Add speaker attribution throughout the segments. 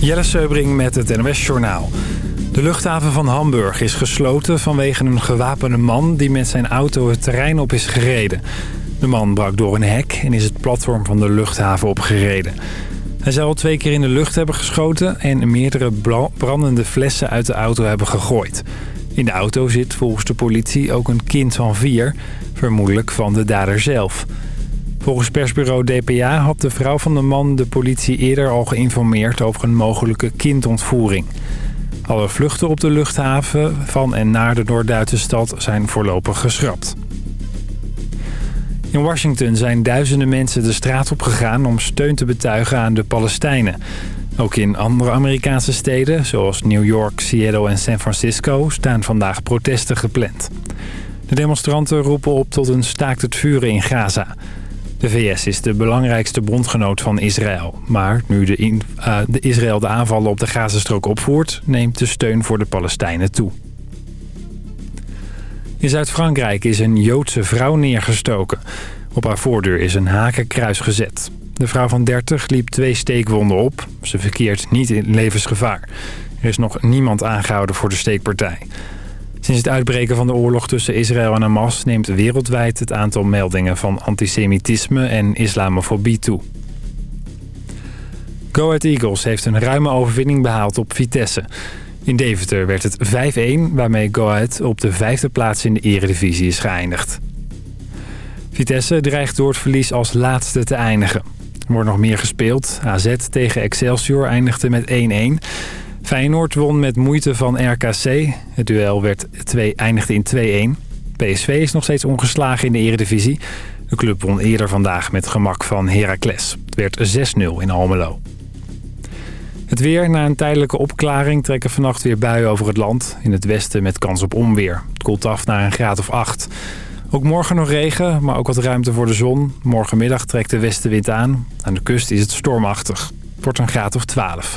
Speaker 1: Jelle Seubring met het NOS Journaal. De luchthaven van Hamburg is gesloten vanwege een gewapende man... die met zijn auto het terrein op is gereden. De man brak door een hek en is het platform van de luchthaven opgereden. Hij zou al twee keer in de lucht hebben geschoten... en meerdere brandende flessen uit de auto hebben gegooid. In de auto zit volgens de politie ook een kind van vier... vermoedelijk van de dader zelf... Volgens persbureau DPA had de vrouw van de man de politie eerder al geïnformeerd over een mogelijke kindontvoering. Alle vluchten op de luchthaven van en naar de Noord-Duitse stad zijn voorlopig geschrapt. In Washington zijn duizenden mensen de straat op gegaan om steun te betuigen aan de Palestijnen. Ook in andere Amerikaanse steden, zoals New York, Seattle en San Francisco, staan vandaag protesten gepland. De demonstranten roepen op tot een staakt het vuren in Gaza. De VS is de belangrijkste bondgenoot van Israël. Maar nu de, uh, de Israël de aanvallen op de Gazastrook opvoert... neemt de steun voor de Palestijnen toe. In Zuid-Frankrijk is een Joodse vrouw neergestoken. Op haar voordeur is een hakenkruis gezet. De vrouw van 30 liep twee steekwonden op. Ze verkeert niet in levensgevaar. Er is nog niemand aangehouden voor de steekpartij. Sinds het uitbreken van de oorlog tussen Israël en Hamas... neemt wereldwijd het aantal meldingen van antisemitisme en islamofobie toe. Go Ahead Eagles heeft een ruime overwinning behaald op Vitesse. In Deventer werd het 5-1, waarmee Go Ahead op de vijfde plaats in de eredivisie is geëindigd. Vitesse dreigt door het verlies als laatste te eindigen. Er wordt nog meer gespeeld. AZ tegen Excelsior eindigde met 1-1... Feyenoord won met moeite van RKC. Het duel werd 2, eindigde in 2-1. PSV is nog steeds ongeslagen in de eredivisie. De club won eerder vandaag met gemak van Heracles. Het werd 6-0 in Almelo. Het weer. Na een tijdelijke opklaring trekken vannacht weer buien over het land. In het westen met kans op onweer. Het koelt af naar een graad of 8. Ook morgen nog regen, maar ook wat ruimte voor de zon. Morgenmiddag trekt de westenwind aan. Aan de kust is het stormachtig. Het wordt een graad of 12.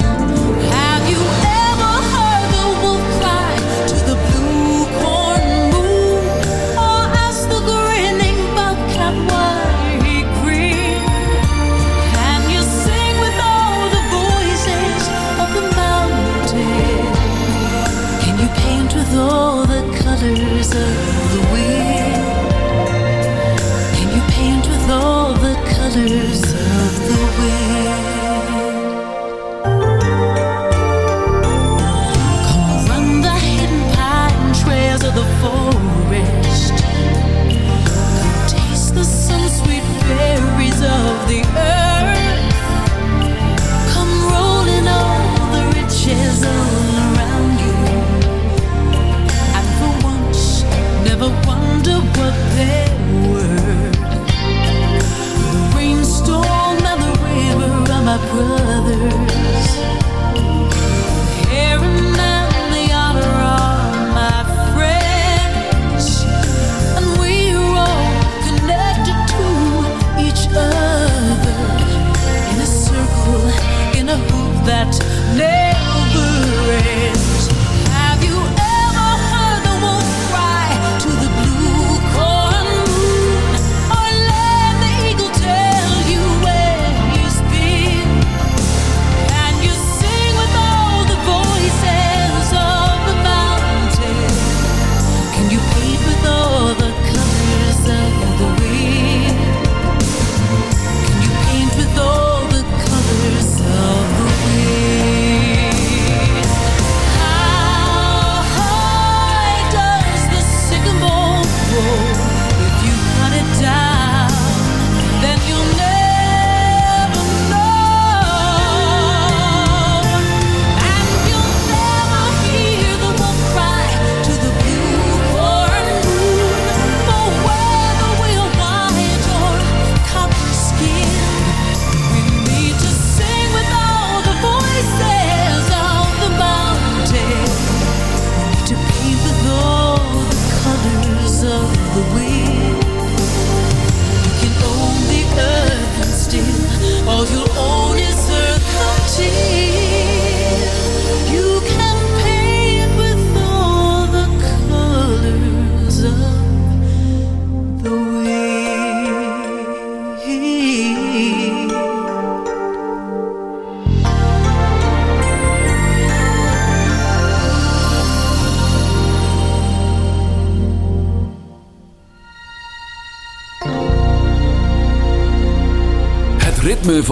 Speaker 2: closer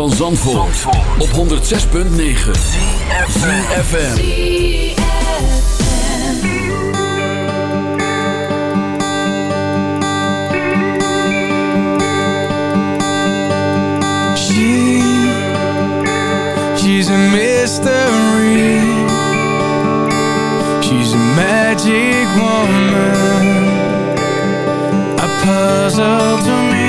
Speaker 2: van Zandvoort, Zandvoort. op 106.9 CFFM She, she's a mystery. She's a magic woman.
Speaker 3: A puzzle to me.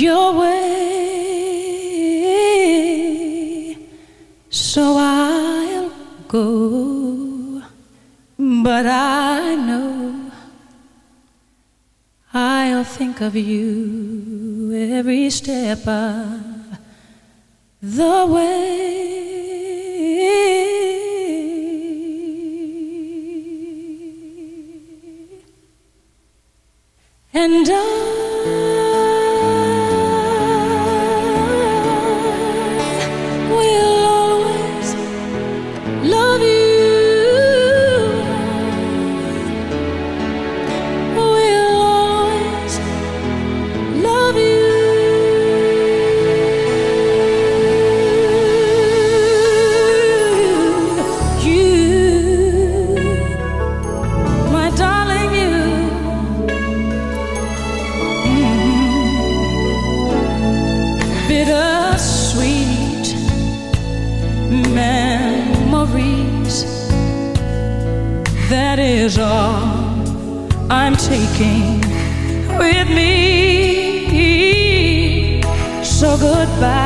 Speaker 3: Your way. So I'll go, but I know
Speaker 2: I'll
Speaker 3: think of you every step of the way. And I goodbye.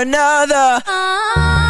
Speaker 3: another. Oh.